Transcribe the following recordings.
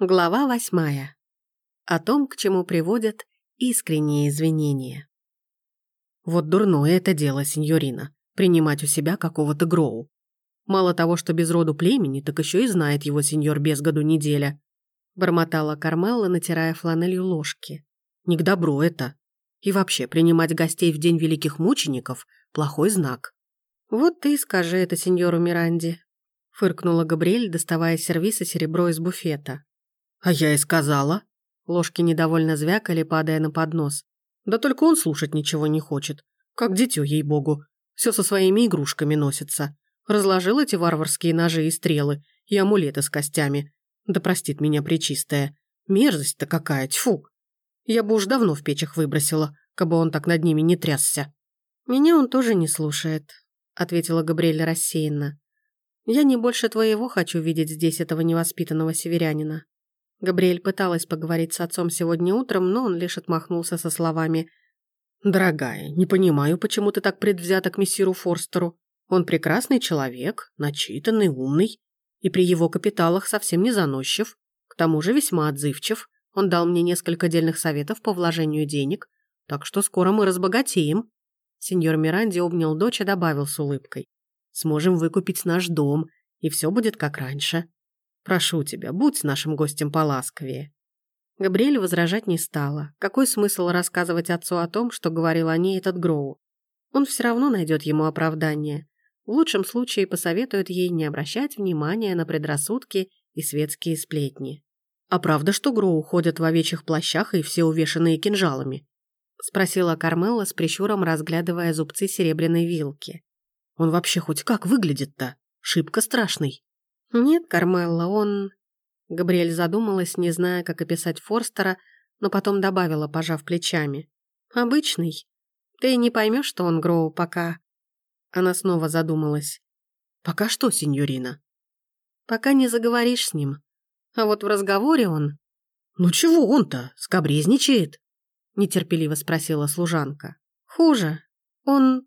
Глава восьмая. О том, к чему приводят искренние извинения. Вот дурное это дело, сеньорина, принимать у себя какого-то Гроу. Мало того, что без роду племени, так еще и знает его сеньор без году неделя. Бормотала Кармелла, натирая фланелью ложки. Не к добру это. И вообще, принимать гостей в день великих мучеников – плохой знак. Вот ты и скажи это сеньору Миранди. Фыркнула Габриэль, доставая сервиса серебро из буфета. «А я и сказала». Ложки недовольно звякали, падая на поднос. «Да только он слушать ничего не хочет. Как дитё, ей-богу. Все со своими игрушками носится. Разложил эти варварские ножи и стрелы, и амулеты с костями. Да простит меня причистая. Мерзость-то какая, тьфу. Я бы уж давно в печах выбросила, кабы он так над ними не трясся». «Меня он тоже не слушает», — ответила Габриэль рассеянно. «Я не больше твоего хочу видеть здесь этого невоспитанного северянина. Габриэль пыталась поговорить с отцом сегодня утром, но он лишь отмахнулся со словами «Дорогая, не понимаю, почему ты так предвзята к мессиру Форстеру. Он прекрасный человек, начитанный, умный, и при его капиталах совсем не заносчив, к тому же весьма отзывчив. Он дал мне несколько дельных советов по вложению денег, так что скоро мы разбогатеем». Сеньор Миранди обнял дочь и добавил с улыбкой. «Сможем выкупить наш дом, и все будет как раньше». Прошу тебя, будь с нашим гостем поласковее». Габриэль возражать не стала. Какой смысл рассказывать отцу о том, что говорил о ней этот Гроу? Он все равно найдет ему оправдание. В лучшем случае посоветует ей не обращать внимания на предрассудки и светские сплетни. «А правда, что Гроу ходят в овечьих плащах и все увешанные кинжалами?» спросила Кармелла с прищуром, разглядывая зубцы серебряной вилки. «Он вообще хоть как выглядит-то? Шибко страшный». «Нет, Кармелла, он...» Габриэль задумалась, не зная, как описать Форстера, но потом добавила, пожав плечами. «Обычный. Ты не поймешь, что он Гроу, пока...» Она снова задумалась. «Пока что, сеньорина?» «Пока не заговоришь с ним. А вот в разговоре он...» «Ну чего он-то? Скобрезничает?» Нетерпеливо спросила служанка. «Хуже. Он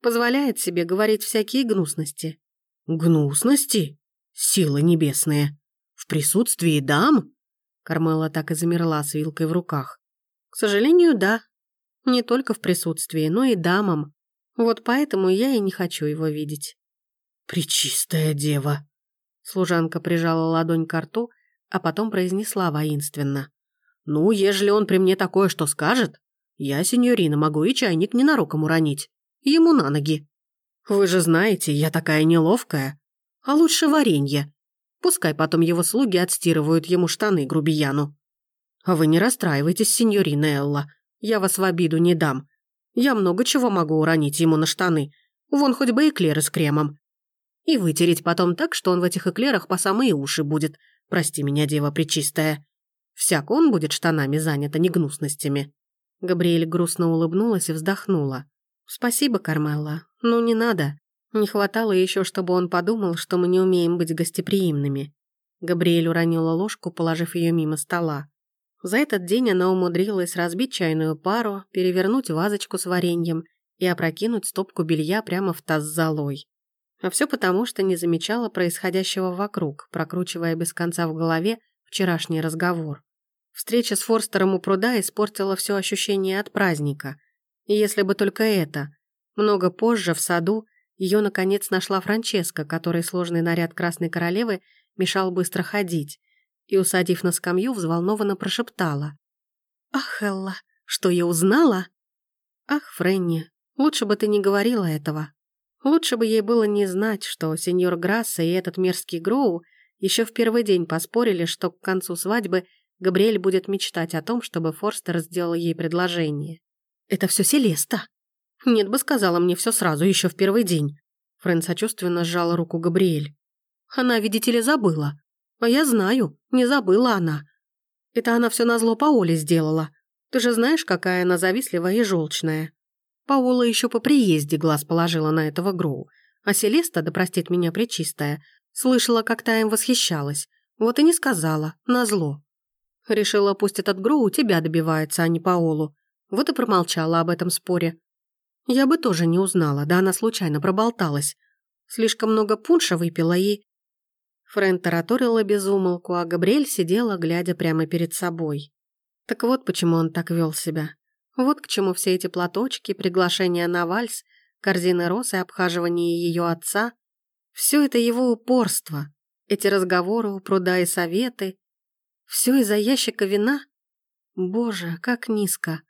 позволяет себе говорить всякие гнусности». «Гнусности?» Силы небесные! В присутствии дам?» Кармела так и замерла с вилкой в руках. «К сожалению, да. Не только в присутствии, но и дамам. Вот поэтому я и не хочу его видеть». «Пречистая дева!» Служанка прижала ладонь к рту, а потом произнесла воинственно. «Ну, ежели он при мне такое что скажет, я, сеньорина, могу и чайник ненароком уронить. Ему на ноги. Вы же знаете, я такая неловкая а лучше варенье. Пускай потом его слуги отстирывают ему штаны грубияну. А вы не расстраивайтесь, сеньорина Элла, я вас в обиду не дам. Я много чего могу уронить ему на штаны, вон хоть бы эклеры с кремом. И вытереть потом так, что он в этих эклерах по самые уши будет. Прости меня, дева пречистая. Всяк он будет штанами занят, а не гнусностями». Габриэль грустно улыбнулась и вздохнула. «Спасибо, Кармелла. Ну, не надо. Не хватало еще, чтобы он подумал, что мы не умеем быть гостеприимными. Габриэль уронила ложку, положив ее мимо стола. За этот день она умудрилась разбить чайную пару, перевернуть вазочку с вареньем и опрокинуть стопку белья прямо в таз с золой. А все потому, что не замечала происходящего вокруг, прокручивая без конца в голове вчерашний разговор. Встреча с Форстером у пруда испортила все ощущение от праздника. И если бы только это. Много позже, в саду, ее, наконец, нашла Франческа, которой сложный наряд Красной Королевы мешал быстро ходить, и, усадив на скамью, взволнованно прошептала. «Ах, Элла, что я узнала?» «Ах, Френни, лучше бы ты не говорила этого. Лучше бы ей было не знать, что сеньор Грасса и этот мерзкий Гроу еще в первый день поспорили, что к концу свадьбы Габриэль будет мечтать о том, чтобы Форстер сделал ей предложение. «Это все Селеста», «Нет бы сказала мне все сразу, еще в первый день». Фрэн сочувственно сжала руку Габриэль. «Она, видите ли, забыла. А я знаю, не забыла она. Это она все назло Паоле сделала. Ты же знаешь, какая она завистливая и желчная. Паола еще по приезде глаз положила на этого Гроу. А Селеста, да простит меня пречистая, слышала, как та им восхищалась. Вот и не сказала, назло. Решила, пусть этот Гроу тебя добивается, а не Паолу. Вот и промолчала об этом споре. Я бы тоже не узнала, да она случайно проболталась. Слишком много пунша выпила и... Френ тараторила безумолку, а Габриэль сидела, глядя прямо перед собой. Так вот почему он так вел себя. Вот к чему все эти платочки, приглашения на вальс, корзины роз и обхаживание ее отца. Все это его упорство, эти разговоры у пруда и советы. Все из-за ящика вина? Боже, как низко.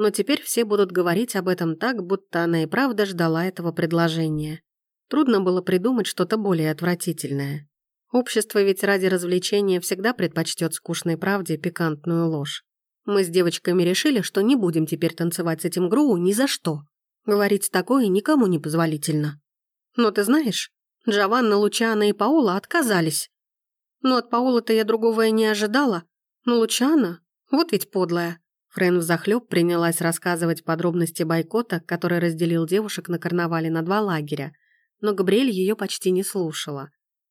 Но теперь все будут говорить об этом так, будто она и правда ждала этого предложения. Трудно было придумать что-то более отвратительное. Общество ведь ради развлечения всегда предпочтет скучной правде пикантную ложь. Мы с девочками решили, что не будем теперь танцевать с этим Гроу ни за что. Говорить такое никому не позволительно. Но ты знаешь, Джованна, Лучана и Паула отказались. Но от Паула-то я другого и не ожидала. Но Лучана, вот ведь подлая. Френ взахлёб принялась рассказывать подробности бойкота, который разделил девушек на карнавале на два лагеря. Но Габриэль ее почти не слушала.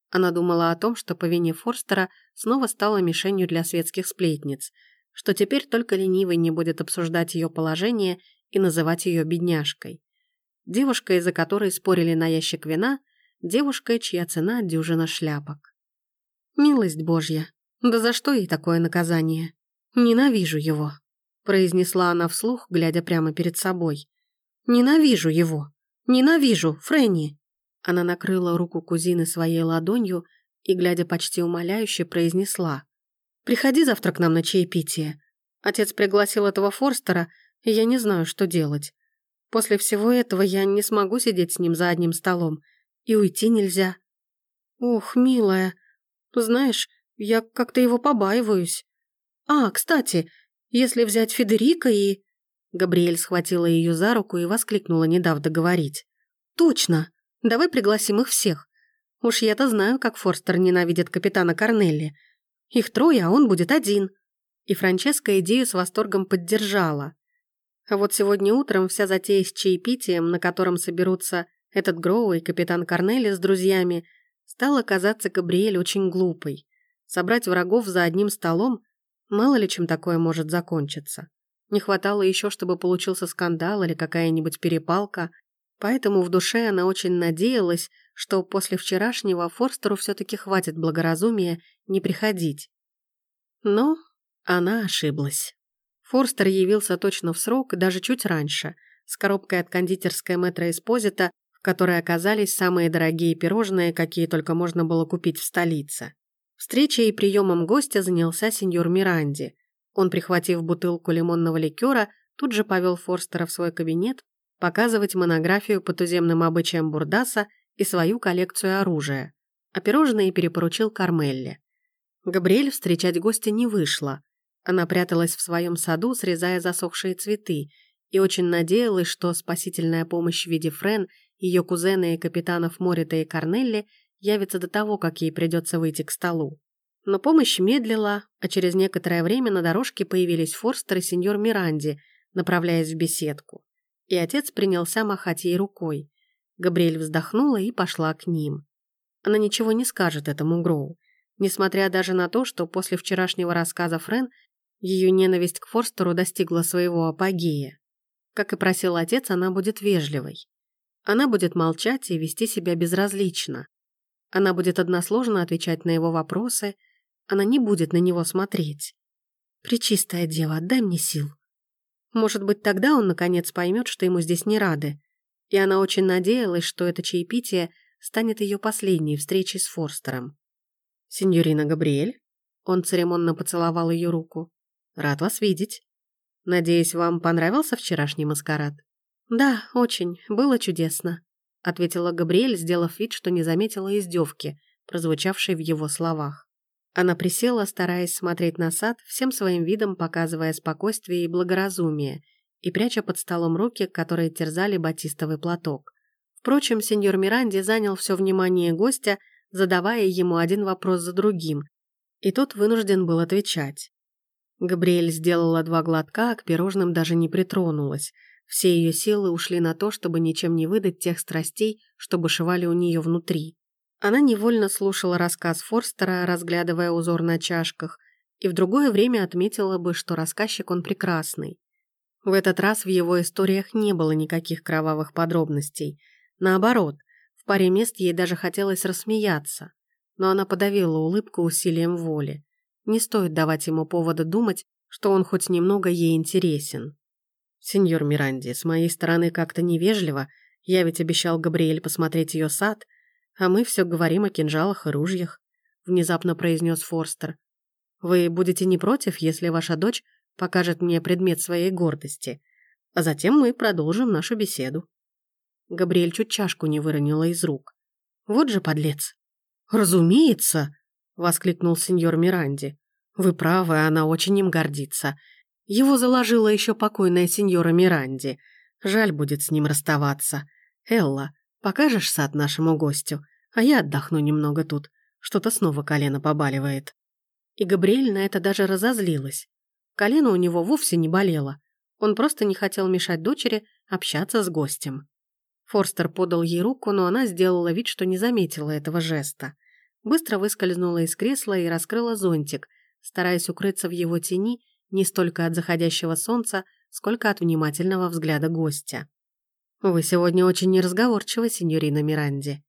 Она думала о том, что по вине Форстера снова стала мишенью для светских сплетниц – что теперь только ленивый не будет обсуждать ее положение и называть ее бедняжкой. Девушка, из-за которой спорили на ящик вина, девушка, чья цена – дюжина шляпок. «Милость Божья, да за что ей такое наказание? Ненавижу его», – произнесла она вслух, глядя прямо перед собой. «Ненавижу его! Ненавижу, Фрэнни!» Она накрыла руку кузины своей ладонью и, глядя почти умоляюще, произнесла. Приходи завтра к нам на чаепитие. Отец пригласил этого Форстера, и я не знаю, что делать. После всего этого я не смогу сидеть с ним за одним столом. И уйти нельзя. Ух, милая. Знаешь, я как-то его побаиваюсь. А, кстати, если взять Федерика и... Габриэль схватила ее за руку и воскликнула, не дав договорить. «Точно! Давай пригласим их всех. Уж я-то знаю, как Форстер ненавидит капитана Корнелли. Их трое, а он будет один. И Франческа идею с восторгом поддержала. А вот сегодня утром вся затея с чаепитием, на котором соберутся этот Гроу и капитан Корнели с друзьями, стала казаться Габриэль очень глупой. Собрать врагов за одним столом, мало ли чем такое может закончиться. Не хватало еще, чтобы получился скандал или какая-нибудь перепалка, поэтому в душе она очень надеялась, что после вчерашнего Форстеру все-таки хватит благоразумия не приходить. Но она ошиблась. Форстер явился точно в срок, даже чуть раньше, с коробкой от кондитерской метро Эспозита, в которой оказались самые дорогие пирожные, какие только можно было купить в столице. Встречей и приемом гостя занялся сеньор Миранди. Он, прихватив бутылку лимонного ликера, тут же повел Форстера в свой кабинет показывать монографию по туземным обычаям Бурдаса и свою коллекцию оружия, а пирожные перепоручил Кармелле. Габриэль встречать гостя не вышла. Она пряталась в своем саду, срезая засохшие цветы, и очень надеялась, что спасительная помощь в виде Френ, ее кузена и капитанов Морита и Корнелли явится до того, как ей придется выйти к столу. Но помощь медлила, а через некоторое время на дорожке появились Форстер и сеньор Миранди, направляясь в беседку. И отец принялся махать ей рукой. Габриэль вздохнула и пошла к ним. Она ничего не скажет этому Гроу, несмотря даже на то, что после вчерашнего рассказа Френ ее ненависть к Форстеру достигла своего апогея. Как и просил отец, она будет вежливой. Она будет молчать и вести себя безразлично. Она будет односложно отвечать на его вопросы, она не будет на него смотреть. «Пречистая дева, дай мне сил». Может быть, тогда он наконец поймет, что ему здесь не рады, и она очень надеялась, что это чаепитие станет ее последней встречей с Форстером. «Синьорина Габриэль?» Он церемонно поцеловал ее руку. «Рад вас видеть. Надеюсь, вам понравился вчерашний маскарад?» «Да, очень. Было чудесно», — ответила Габриэль, сделав вид, что не заметила издевки, прозвучавшей в его словах. Она присела, стараясь смотреть на сад, всем своим видом показывая спокойствие и благоразумие, и пряча под столом руки, которые терзали батистовый платок. Впрочем, сеньор Миранди занял все внимание гостя, задавая ему один вопрос за другим, и тот вынужден был отвечать. Габриэль сделала два глотка, а к пирожным даже не притронулась. Все ее силы ушли на то, чтобы ничем не выдать тех страстей, что бушевали у нее внутри. Она невольно слушала рассказ Форстера, разглядывая узор на чашках, и в другое время отметила бы, что рассказчик он прекрасный. В этот раз в его историях не было никаких кровавых подробностей. Наоборот, в паре мест ей даже хотелось рассмеяться. но она подавила улыбку усилием воли. Не стоит давать ему повода думать, что он хоть немного ей интересен. «Сеньор Миранди, с моей стороны как-то невежливо. Я ведь обещал Габриэль посмотреть ее сад, а мы все говорим о кинжалах и ружьях», — внезапно произнес Форстер. «Вы будете не против, если ваша дочь покажет мне предмет своей гордости, а затем мы продолжим нашу беседу». Габриэль чуть чашку не выронила из рук. «Вот же подлец!» «Разумеется!» — воскликнул сеньор Миранди. «Вы правы, она очень им гордится. Его заложила еще покойная сеньора Миранди. Жаль будет с ним расставаться. Элла, покажешь сад нашему гостю, а я отдохну немного тут. Что-то снова колено побаливает». И Габриэль на это даже разозлилась. Колено у него вовсе не болело. Он просто не хотел мешать дочери общаться с гостем. Форстер подал ей руку, но она сделала вид, что не заметила этого жеста. Быстро выскользнула из кресла и раскрыла зонтик, стараясь укрыться в его тени не столько от заходящего солнца, сколько от внимательного взгляда гостя. «Вы сегодня очень неразговорчивы, сеньорина Миранди»,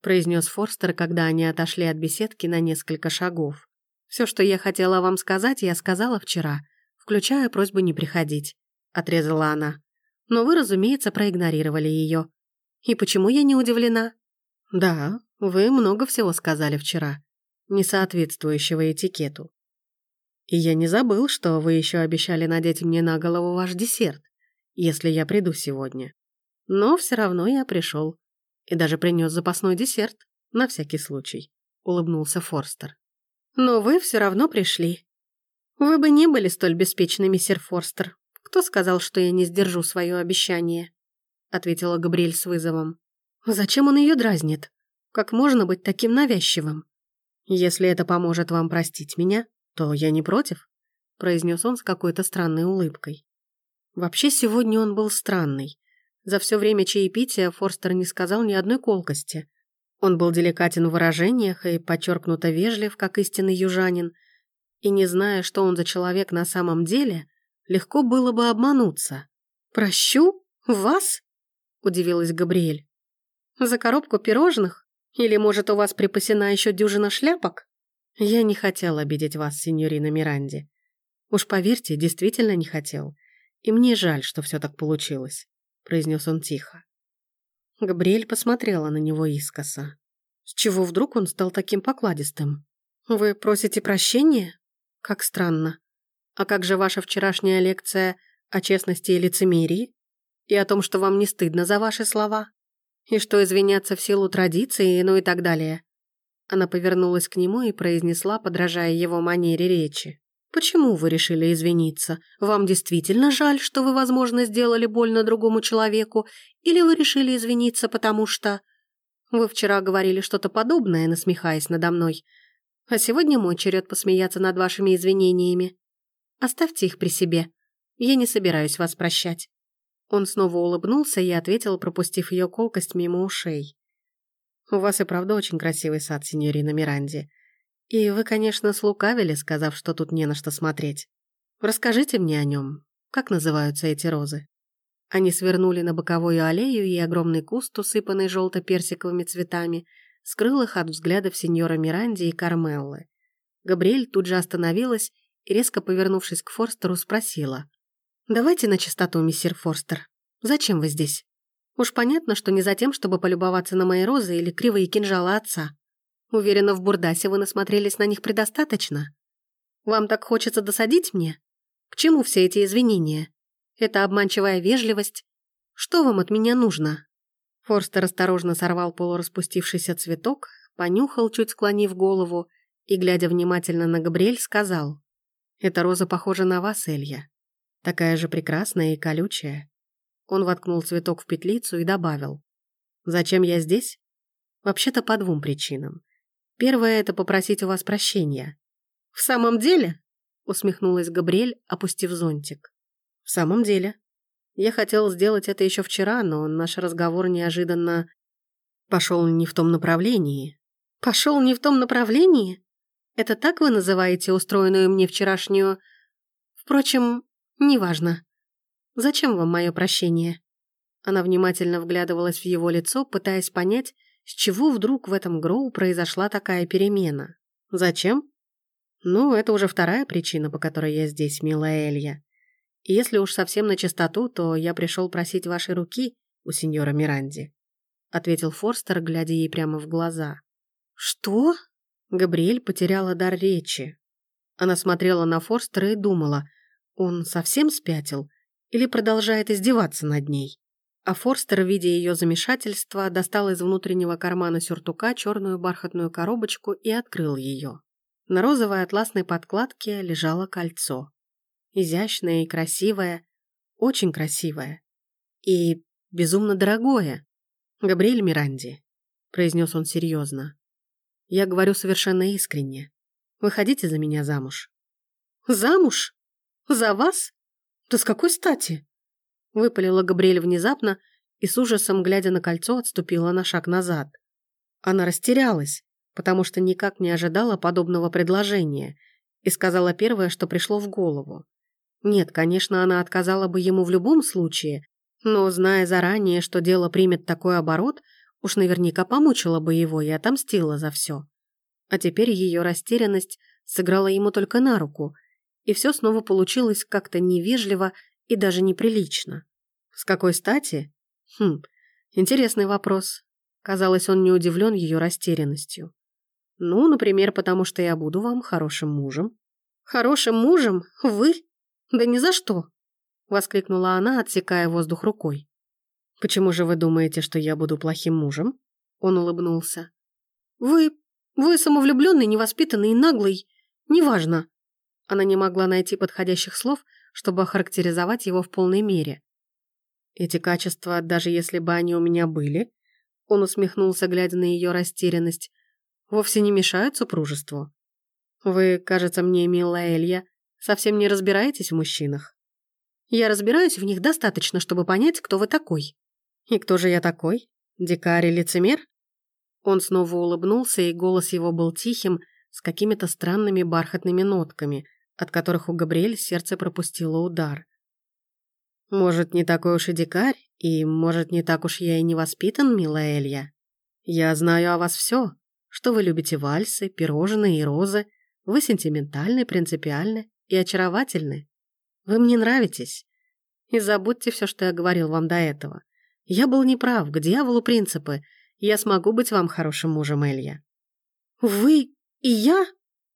произнес Форстер, когда они отошли от беседки на несколько шагов. «Все, что я хотела вам сказать, я сказала вчера, включая просьбу не приходить», отрезала она. «Но вы, разумеется, проигнорировали ее. И почему я не удивлена? Да, вы много всего сказали вчера, не соответствующего этикету. И я не забыл, что вы еще обещали надеть мне на голову ваш десерт, если я приду сегодня. Но все равно я пришел. И даже принес запасной десерт, на всякий случай, улыбнулся Форстер. Но вы все равно пришли. Вы бы не были столь беспечны, мистер Форстер. Кто сказал, что я не сдержу свое обещание? ответила Габриэль с вызовом. «Зачем он ее дразнит? Как можно быть таким навязчивым? Если это поможет вам простить меня, то я не против», произнес он с какой-то странной улыбкой. Вообще сегодня он был странный. За все время чаепития Форстер не сказал ни одной колкости. Он был деликатен в выражениях и подчеркнуто вежлив, как истинный южанин. И не зная, что он за человек на самом деле, легко было бы обмануться. «Прощу? Вас?» удивилась Габриэль. «За коробку пирожных? Или, может, у вас припасена еще дюжина шляпок?» «Я не хотел обидеть вас, сеньорина Миранди. Уж поверьте, действительно не хотел. И мне жаль, что все так получилось», — произнес он тихо. Габриэль посмотрела на него искоса. «С чего вдруг он стал таким покладистым? Вы просите прощения? Как странно. А как же ваша вчерашняя лекция о честности и лицемерии?» И о том, что вам не стыдно за ваши слова? И что извиняться в силу традиции, ну и так далее?» Она повернулась к нему и произнесла, подражая его манере речи. «Почему вы решили извиниться? Вам действительно жаль, что вы, возможно, сделали больно другому человеку? Или вы решили извиниться, потому что...» «Вы вчера говорили что-то подобное, насмехаясь надо мной. А сегодня мой черед посмеяться над вашими извинениями. Оставьте их при себе. Я не собираюсь вас прощать». Он снова улыбнулся и ответил, пропустив ее колкость мимо ушей. «У вас и правда очень красивый сад, синьорина Миранди. И вы, конечно, слукавили, сказав, что тут не на что смотреть. Расскажите мне о нем. Как называются эти розы?» Они свернули на боковую аллею, и огромный куст, усыпанный желто-персиковыми цветами, скрыл их от взглядов сеньора Миранди и Кармеллы. Габриэль тут же остановилась и, резко повернувшись к Форстеру, спросила. «Давайте на чистоту, мистер Форстер. Зачем вы здесь? Уж понятно, что не за тем, чтобы полюбоваться на мои розы или кривые кинжалы отца. Уверена, в Бурдасе вы насмотрелись на них предостаточно. Вам так хочется досадить мне? К чему все эти извинения? Это обманчивая вежливость? Что вам от меня нужно?» Форстер осторожно сорвал полураспустившийся цветок, понюхал, чуть склонив голову, и, глядя внимательно на Габриэль, сказал, «Эта роза похожа на вас, Элья. Такая же прекрасная и колючая. Он воткнул цветок в петлицу и добавил. «Зачем я здесь?» «Вообще-то по двум причинам. Первое — это попросить у вас прощения». «В самом деле?» — усмехнулась Габриэль, опустив зонтик. «В самом деле. Я хотел сделать это еще вчера, но наш разговор неожиданно пошел не в том направлении». «Пошел не в том направлении? Это так вы называете устроенную мне вчерашнюю... Впрочем, «Неважно. Зачем вам мое прощение?» Она внимательно вглядывалась в его лицо, пытаясь понять, с чего вдруг в этом Гроу произошла такая перемена? Зачем? Ну, это уже вторая причина, по которой я здесь, милая Элья. И если уж совсем на чистоту, то я пришел просить вашей руки у сеньора Миранди», — ответил Форстер, глядя ей прямо в глаза. «Что?» Габриэль потеряла дар речи. Она смотрела на Форстера и думала, он совсем спятил или продолжает издеваться над ней. А Форстер, видя ее замешательство, достал из внутреннего кармана сюртука черную бархатную коробочку и открыл ее. На розовой атласной подкладке лежало кольцо изящное и красивое, очень красивое. И безумно дорогое. Габриэль Миранди, произнес он серьезно. Я говорю совершенно искренне. Выходите за меня замуж. Замуж? За вас? Да с какой стати? Выпалила Габриэль внезапно и с ужасом, глядя на кольцо, отступила на шаг назад. Она растерялась, потому что никак не ожидала подобного предложения и сказала первое, что пришло в голову. Нет, конечно, она отказала бы ему в любом случае, но, зная заранее, что дело примет такой оборот, уж наверняка помучила бы его и отомстила за все. А теперь ее растерянность сыграла ему только на руку, и все снова получилось как-то невежливо и даже неприлично. С какой стати? Хм, интересный вопрос. Казалось, он не удивлен ее растерянностью. Ну, например, потому что я буду вам хорошим мужем. Хорошим мужем? Вы? «Да ни за что!» — воскликнула она, отсекая воздух рукой. «Почему же вы думаете, что я буду плохим мужем?» Он улыбнулся. «Вы... вы самовлюбленный, невоспитанный и наглый. Неважно». Она не могла найти подходящих слов, чтобы охарактеризовать его в полной мере. «Эти качества, даже если бы они у меня были...» Он усмехнулся, глядя на ее растерянность. «Вовсе не мешают супружеству. Вы, кажется мне, милая Элья, Совсем не разбираетесь в мужчинах? Я разбираюсь в них достаточно, чтобы понять, кто вы такой. И кто же я такой? Дикарь и лицемер? Он снова улыбнулся, и голос его был тихим, с какими-то странными бархатными нотками, от которых у Габриэль сердце пропустило удар. Может, не такой уж и дикарь, и, может, не так уж я и не воспитан, милая Элья? Я знаю о вас все, что вы любите вальсы, пирожные и розы, вы сентиментальны, принципиальны, и очаровательны. Вы мне нравитесь. И забудьте все, что я говорил вам до этого. Я был неправ, к дьяволу принципы. Я смогу быть вам хорошим мужем, Элья». «Вы и я?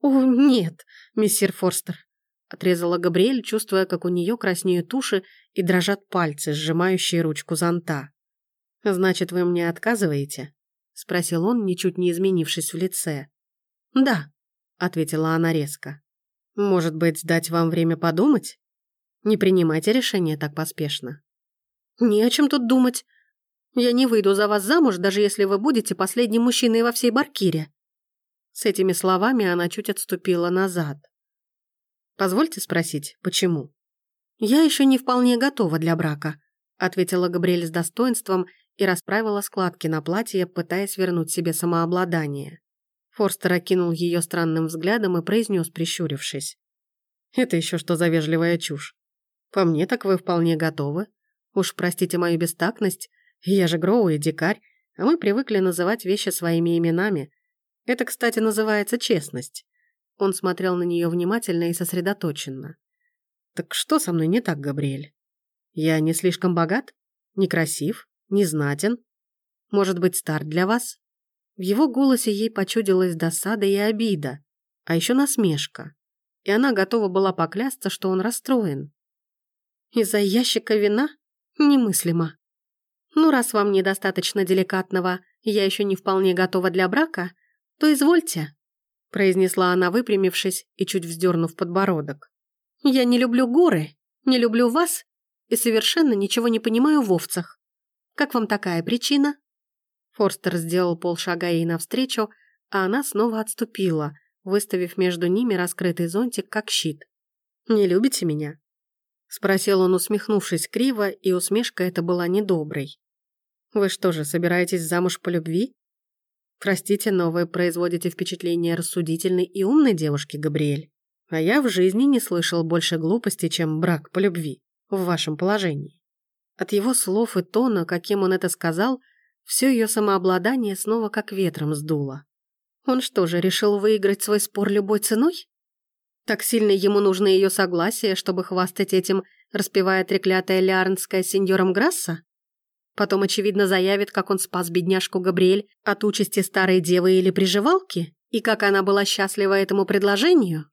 О, нет, мистер Форстер», — отрезала Габриэль, чувствуя, как у нее краснеют уши и дрожат пальцы, сжимающие ручку зонта. «Значит, вы мне отказываете?» — спросил он, ничуть не изменившись в лице. «Да», — ответила она резко. Может быть, дать вам время подумать? Не принимайте решение так поспешно. Не о чем тут думать. Я не выйду за вас замуж, даже если вы будете последним мужчиной во всей Баркире. С этими словами она чуть отступила назад. Позвольте спросить, почему? Я еще не вполне готова для брака, ответила Габриэль с достоинством и расправила складки на платье, пытаясь вернуть себе самообладание. Форстер окинул ее странным взглядом и произнес, прищурившись. «Это еще что за вежливая чушь? По мне так вы вполне готовы. Уж простите мою бестактность, я же Гроу и дикарь, а мы привыкли называть вещи своими именами. Это, кстати, называется честность». Он смотрел на нее внимательно и сосредоточенно. «Так что со мной не так, Габриэль? Я не слишком богат? Некрасив? Не знатен? Может быть, стар для вас?» В его голосе ей почудилась досада и обида, а еще насмешка. И она готова была поклясться, что он расстроен. Из-за ящика вина? Немыслимо. Ну, раз вам недостаточно деликатного, я еще не вполне готова для брака, то извольте, произнесла она, выпрямившись и чуть вздернув подбородок. Я не люблю горы, не люблю вас и совершенно ничего не понимаю в овцах. Как вам такая причина? Форстер сделал полшага ей навстречу, а она снова отступила, выставив между ними раскрытый зонтик как щит. «Не любите меня?» Спросил он, усмехнувшись криво, и усмешка эта была недоброй. «Вы что же, собираетесь замуж по любви?» «Простите, но вы производите впечатление рассудительной и умной девушки, Габриэль. А я в жизни не слышал больше глупости, чем брак по любви в вашем положении». От его слов и тона, каким он это сказал, Все ее самообладание снова как ветром сдуло. Он что же, решил выиграть свой спор любой ценой? Так сильно ему нужно ее согласие, чтобы хвастать этим, распевая треклятое лиарнское сеньором Грасса? Потом, очевидно, заявит, как он спас бедняжку Габриэль от участи старой девы или приживалки, и как она была счастлива этому предложению.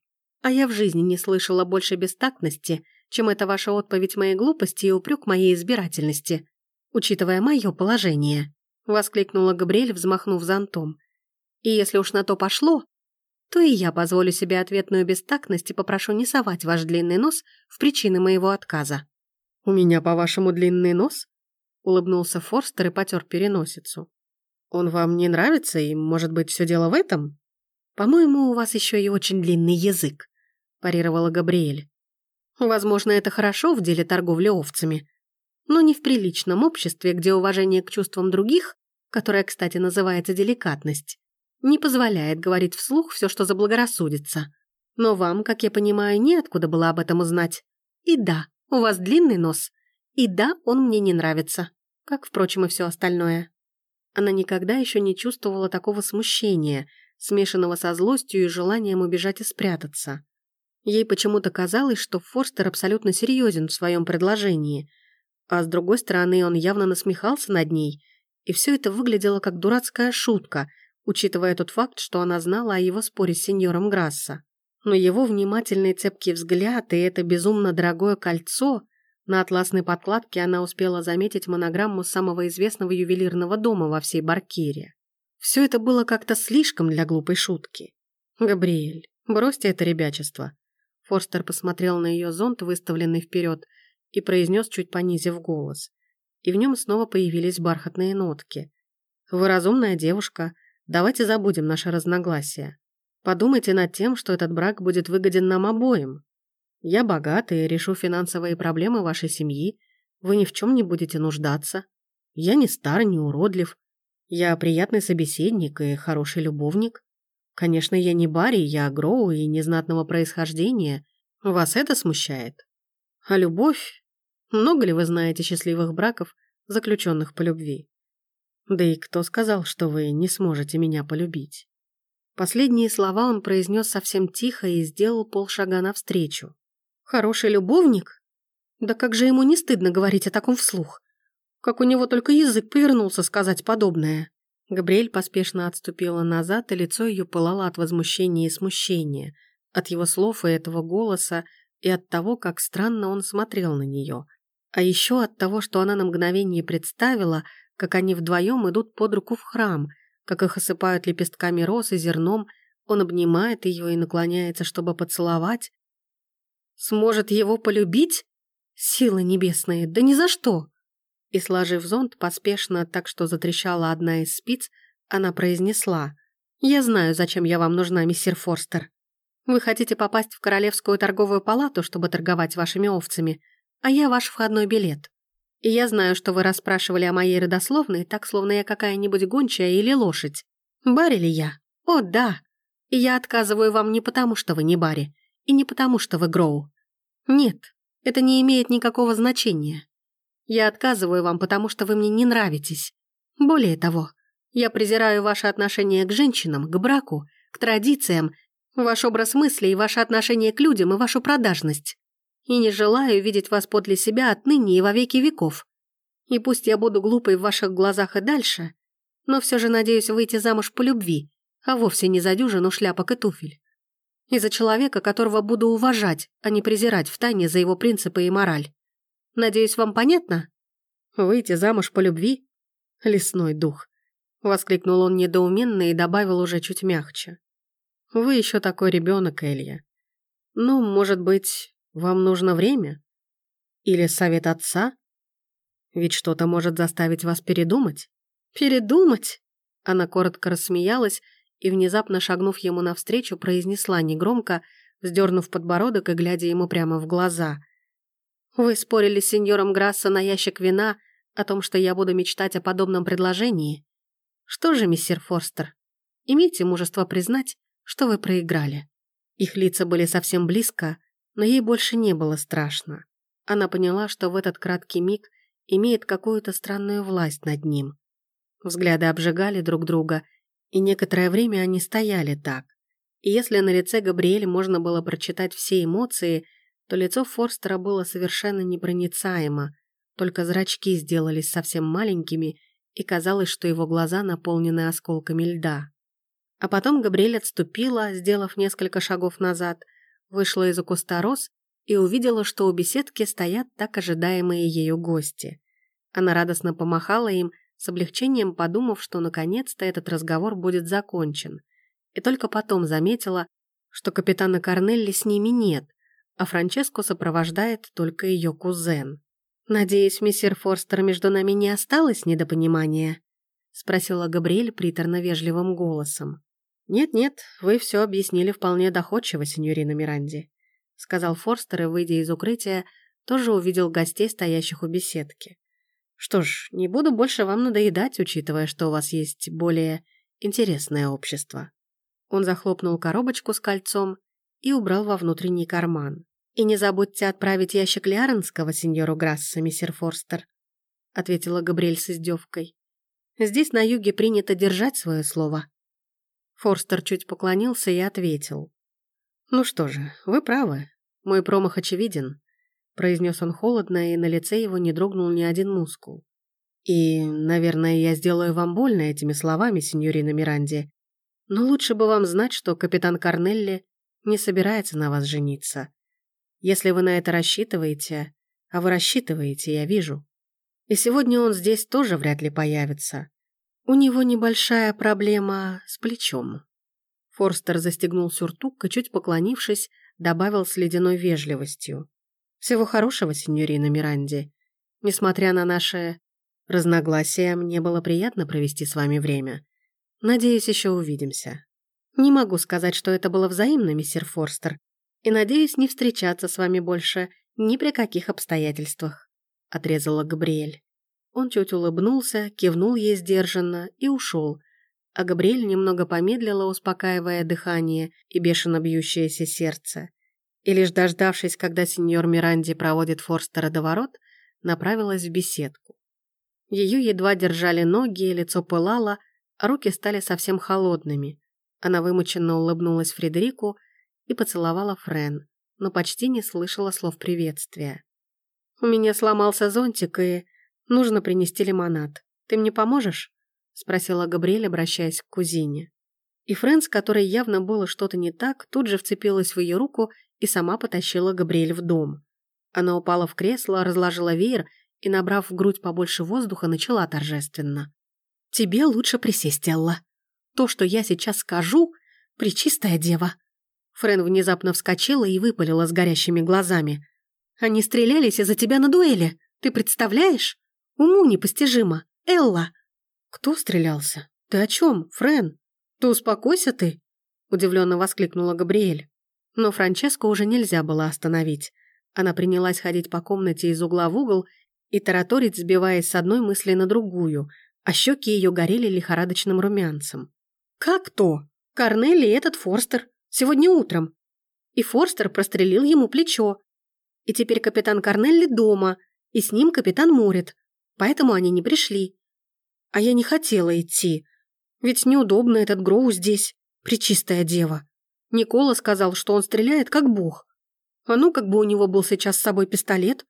А я в жизни не слышала больше бестактности, чем эта ваша отповедь моей глупости и упрек моей избирательности, учитывая мое положение», — воскликнула Габриэль, взмахнув зонтом. «И если уж на то пошло, то и я позволю себе ответную бестактность и попрошу не совать ваш длинный нос в причины моего отказа». «У меня, по-вашему, длинный нос?» — улыбнулся Форстер и потер переносицу. «Он вам не нравится, и, может быть, все дело в этом?» «По-моему, у вас еще и очень длинный язык», — парировала Габриэль. «Возможно, это хорошо в деле торговли овцами, но не в приличном обществе, где уважение к чувствам других, которое, кстати, называется деликатность, не позволяет говорить вслух все, что заблагорассудится. Но вам, как я понимаю, неоткуда было об этом узнать. И да, у вас длинный нос. И да, он мне не нравится. Как, впрочем, и все остальное. Она никогда еще не чувствовала такого смущения, смешанного со злостью и желанием убежать и спрятаться. Ей почему-то казалось, что Форстер абсолютно серьезен в своем предложении, а с другой стороны он явно насмехался над ней, и все это выглядело как дурацкая шутка — учитывая тот факт, что она знала о его споре с сеньором Грасса. Но его внимательный цепкий взгляд и это безумно дорогое кольцо на атласной подкладке она успела заметить монограмму самого известного ювелирного дома во всей Баркире. Все это было как-то слишком для глупой шутки. «Габриэль, бросьте это ребячество». Форстер посмотрел на ее зонт, выставленный вперед, и произнес, чуть понизив голос. И в нем снова появились бархатные нотки. «Вы разумная девушка, Давайте забудем наше разногласия. Подумайте над тем, что этот брак будет выгоден нам обоим. Я богатый и решу финансовые проблемы вашей семьи. Вы ни в чем не будете нуждаться. Я не стар, не уродлив. Я приятный собеседник и хороший любовник. Конечно, я не Барри, я Гроу и незнатного происхождения. Вас это смущает? А любовь? Много ли вы знаете счастливых браков, заключенных по любви? Да и кто сказал, что вы не сможете меня полюбить? Последние слова он произнес совсем тихо и сделал полшага навстречу. Хороший любовник? Да как же ему не стыдно говорить о таком вслух? Как у него только язык повернулся сказать подобное. Габриэль поспешно отступила назад, и лицо ее пылало от возмущения и смущения, от его слов и этого голоса, и от того, как странно он смотрел на нее. А еще от того, что она на мгновение представила, как они вдвоем идут под руку в храм, как их осыпают лепестками роз и зерном, он обнимает ее и наклоняется, чтобы поцеловать. Сможет его полюбить? Силы небесные, да ни за что! И, сложив зонт поспешно, так что затрещала одна из спиц, она произнесла. «Я знаю, зачем я вам нужна, мистер Форстер. Вы хотите попасть в Королевскую торговую палату, чтобы торговать вашими овцами, а я ваш входной билет. И я знаю, что вы расспрашивали о моей родословной, так словно я какая-нибудь гончая или лошадь. Барри я? О, да. И я отказываю вам не потому, что вы не Барри, и не потому, что вы Гроу. Нет, это не имеет никакого значения. Я отказываю вам, потому что вы мне не нравитесь. Более того, я презираю ваше отношение к женщинам, к браку, к традициям, ваш образ мысли и ваше отношение к людям и вашу продажность и не желаю видеть вас подле себя отныне и во веки веков. И пусть я буду глупой в ваших глазах и дальше, но все же надеюсь выйти замуж по любви, а вовсе не за дюжину шляпок и туфель. И за человека, которого буду уважать, а не презирать в тайне за его принципы и мораль. Надеюсь, вам понятно? Выйти замуж по любви? Лесной дух. Воскликнул он недоуменно и добавил уже чуть мягче. Вы еще такой ребенок, Элья. Ну, может быть, вам нужно время? Или совет отца? Ведь что-то может заставить вас передумать. Передумать? Она коротко рассмеялась и, внезапно шагнув ему навстречу, произнесла негромко, вздернув подбородок и глядя ему прямо в глаза. «Вы спорили с сеньором Грасса на ящик вина о том, что я буду мечтать о подобном предложении. Что же, мистер Форстер, имейте мужество признать, что вы проиграли». Их лица были совсем близко, но ей больше не было страшно. Она поняла, что в этот краткий миг имеет какую-то странную власть над ним. Взгляды обжигали друг друга, и некоторое время они стояли так. И если на лице Габриэля можно было прочитать все эмоции, то лицо Форстера было совершенно непроницаемо, только зрачки сделались совсем маленькими, и казалось, что его глаза наполнены осколками льда. А потом Габриэль отступила, сделав несколько шагов назад, вышла из-за куста роз и увидела, что у беседки стоят так ожидаемые ею гости. Она радостно помахала им, с облегчением подумав, что наконец-то этот разговор будет закончен, и только потом заметила, что капитана Корнелли с ними нет, а Франческо сопровождает только ее кузен. «Надеюсь, мистер Форстер, между нами не осталось недопонимания?» — спросила Габриэль приторно-вежливым голосом. «Нет-нет, вы все объяснили вполне доходчиво, сеньорина Миранди», — сказал Форстер и, выйдя из укрытия, тоже увидел гостей, стоящих у беседки. «Что ж, не буду больше вам надоедать, учитывая, что у вас есть более интересное общество». Он захлопнул коробочку с кольцом и убрал во внутренний карман. «И не забудьте отправить ящик Лиаренского сеньору Грасса, мистер Форстер», ответила Габриэль с издевкой. «Здесь на юге принято держать свое слово». Форстер чуть поклонился и ответил. «Ну что же, вы правы. Мой промах очевиден», произнес он холодно, и на лице его не дрогнул ни один мускул. «И, наверное, я сделаю вам больно этими словами, сеньорина Миранди, но лучше бы вам знать, что капитан Корнелли не собирается на вас жениться. Если вы на это рассчитываете, а вы рассчитываете, я вижу. И сегодня он здесь тоже вряд ли появится. У него небольшая проблема с плечом. Форстер застегнул сюртук и, чуть поклонившись, добавил с ледяной вежливостью. «Всего хорошего, сеньорина Миранди. Несмотря на наши разногласия, мне было приятно провести с вами время. Надеюсь, еще увидимся. Не могу сказать, что это было взаимно, мистер Форстер, и надеюсь не встречаться с вами больше ни при каких обстоятельствах», — отрезала Габриэль. Он чуть улыбнулся, кивнул ей сдержанно и ушел, а Габриэль немного помедлила, успокаивая дыхание и бешено бьющееся сердце. И лишь дождавшись, когда сеньор Миранди проводит Форстера до ворот, направилась в беседку. Ее едва держали ноги, лицо пылало, а руки стали совсем холодными. Она вымученно улыбнулась Фредерику и поцеловала Френ, но почти не слышала слов приветствия. «У меня сломался зонтик, и нужно принести лимонад. Ты мне поможешь?» — спросила Габриэль, обращаясь к кузине. И Френ, с которой явно было что-то не так, тут же вцепилась в ее руку и сама потащила Габриэль в дом. Она упала в кресло, разложила веер и, набрав в грудь побольше воздуха, начала торжественно. «Тебе лучше присесть, Элла. То, что я сейчас скажу, причистая дева». Френ внезапно вскочила и выпалила с горящими глазами. «Они стрелялись из-за тебя на дуэли. Ты представляешь? Уму непостижимо. Элла!» «Кто стрелялся? Ты о чем, Френ? Да успокойся ты!» Удивленно воскликнула Габриэль. Но Франческо уже нельзя было остановить. Она принялась ходить по комнате из угла в угол и тараторить, сбиваясь с одной мысли на другую, а щеки ее горели лихорадочным румянцем. «Как то? Корнели этот Форстер. Сегодня утром. И Форстер прострелил ему плечо. И теперь капитан Корнелли дома, и с ним капитан Морит. Поэтому они не пришли. А я не хотела идти. Ведь неудобно этот Гроу здесь, причистая дева. Никола сказал, что он стреляет как бог. А ну, как бы у него был сейчас с собой пистолет.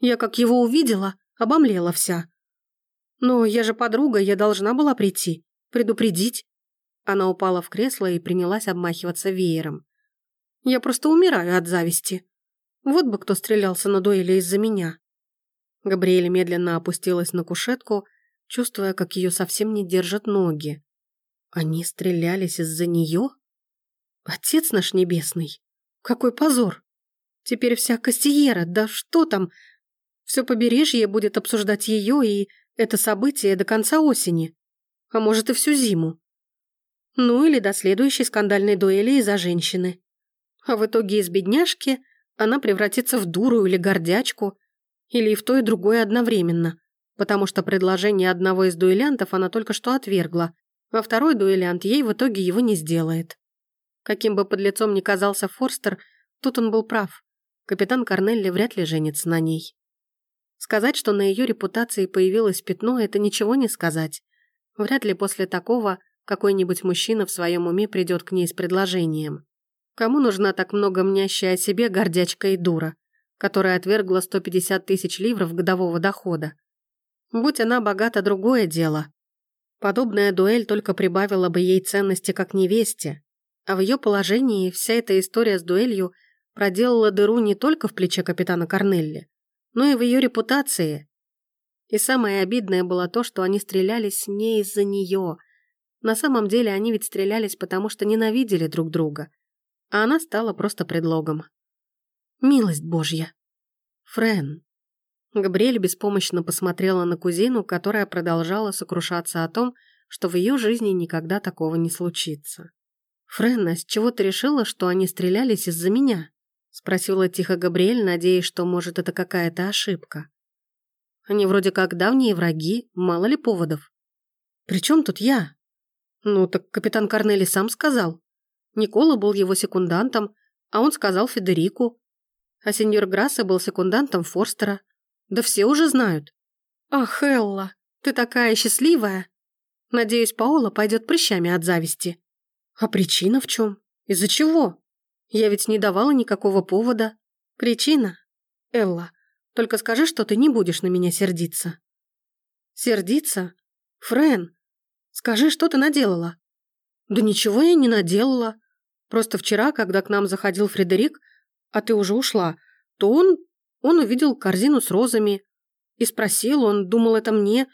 Я как его увидела, обомлела вся. «Но я же подруга, я должна была прийти, предупредить». Она упала в кресло и принялась обмахиваться веером. «Я просто умираю от зависти. Вот бы кто стрелялся на дуэли из-за меня». Габриэль медленно опустилась на кушетку, чувствуя, как ее совсем не держат ноги. Они стрелялись из-за нее? Отец наш небесный! Какой позор! Теперь вся Кастиера, да что там? Все побережье будет обсуждать ее и это событие до конца осени, а может и всю зиму. Ну или до следующей скандальной дуэли из-за женщины. А в итоге из бедняжки она превратится в дуру или гордячку, или и в то и другое одновременно, потому что предложение одного из дуэлянтов она только что отвергла, а второй дуэлянт ей в итоге его не сделает. Каким бы подлецом ни казался Форстер, тут он был прав. Капитан Корнелли вряд ли женится на ней. Сказать, что на ее репутации появилось пятно, это ничего не сказать. Вряд ли после такого какой-нибудь мужчина в своем уме придет к ней с предложением. Кому нужна так много мнящая о себе гордячка и дура, которая отвергла 150 тысяч ливров годового дохода? Будь она богата, другое дело. Подобная дуэль только прибавила бы ей ценности как невесте, а в ее положении вся эта история с дуэлью проделала дыру не только в плече капитана Корнелли, но и в ее репутации. И самое обидное было то, что они стрелялись не из-за нее. На самом деле они ведь стрелялись, потому что ненавидели друг друга – а она стала просто предлогом. «Милость Божья!» «Френ!» Габриэль беспомощно посмотрела на кузину, которая продолжала сокрушаться о том, что в ее жизни никогда такого не случится. «Френ, а с чего ты решила, что они стрелялись из-за меня?» Спросила тихо Габриэль, надеясь, что, может, это какая-то ошибка. «Они вроде как давние враги, мало ли поводов». «При чем тут я?» «Ну, так капитан Корнели сам сказал». Никола был его секундантом, а он сказал Федерику. А сеньор Грасса был секундантом Форстера. Да все уже знают. Ах, Элла, ты такая счастливая. Надеюсь, Паола пойдет прыщами от зависти. А причина в чем? Из-за чего? Я ведь не давала никакого повода. Причина? Элла, только скажи, что ты не будешь на меня сердиться. Сердиться? Френ, скажи, что ты наделала? Да ничего я не наделала. Просто вчера, когда к нам заходил Фредерик, а ты уже ушла, то он... он увидел корзину с розами и спросил, он думал, это мне.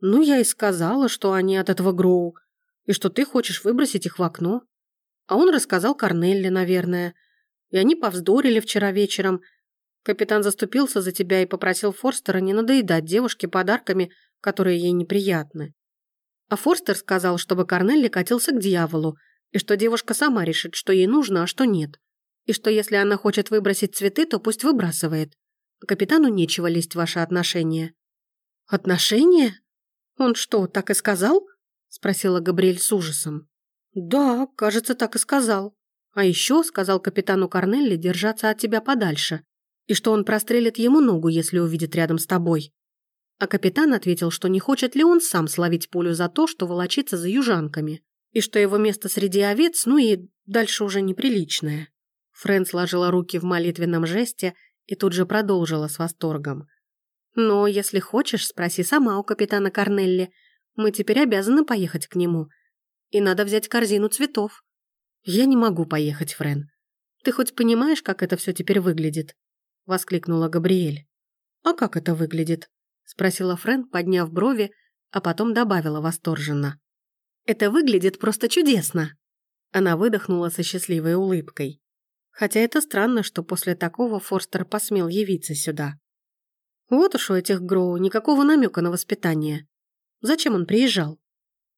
Ну, я и сказала, что они от этого Гроу, и что ты хочешь выбросить их в окно. А он рассказал Корнелле, наверное. И они повздорили вчера вечером. Капитан заступился за тебя и попросил Форстера не надоедать девушке подарками, которые ей неприятны. А Форстер сказал, чтобы Корнелли катился к дьяволу, и что девушка сама решит, что ей нужно, а что нет. И что если она хочет выбросить цветы, то пусть выбрасывает. Капитану нечего лезть в ваши отношения». «Отношения? Он что, так и сказал?» Спросила Габриэль с ужасом. «Да, кажется, так и сказал. А еще сказал капитану Корнелли держаться от тебя подальше, и что он прострелит ему ногу, если увидит рядом с тобой. А капитан ответил, что не хочет ли он сам словить пулю за то, что волочится за южанками и что его место среди овец, ну и дальше уже неприличное. Фрэн сложила руки в молитвенном жесте и тут же продолжила с восторгом. «Но если хочешь, спроси сама у капитана Корнелли. Мы теперь обязаны поехать к нему. И надо взять корзину цветов». «Я не могу поехать, Фрэн. Ты хоть понимаешь, как это все теперь выглядит?» — воскликнула Габриэль. «А как это выглядит?» — спросила Фрэн, подняв брови, а потом добавила восторженно. Это выглядит просто чудесно!» Она выдохнула со счастливой улыбкой. Хотя это странно, что после такого Форстер посмел явиться сюда. Вот уж у этих Гроу никакого намека на воспитание. Зачем он приезжал?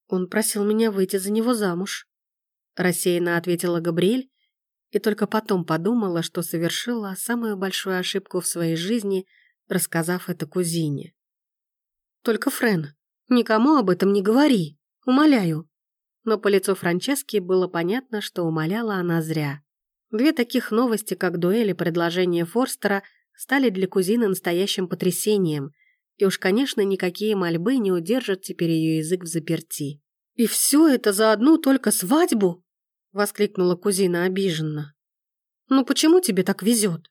Он просил меня выйти за него замуж. Рассеянно ответила Габриэль и только потом подумала, что совершила самую большую ошибку в своей жизни, рассказав это кузине. «Только, Френ, никому об этом не говори!» Умоляю». Но по лицу Франчески было понятно, что умоляла она зря. Две таких новости, как дуэль и предложение Форстера, стали для кузины настоящим потрясением, и уж, конечно, никакие мольбы не удержат теперь ее язык в заперти. «И все это за одну только свадьбу?» — воскликнула кузина обиженно. «Ну почему тебе так везет?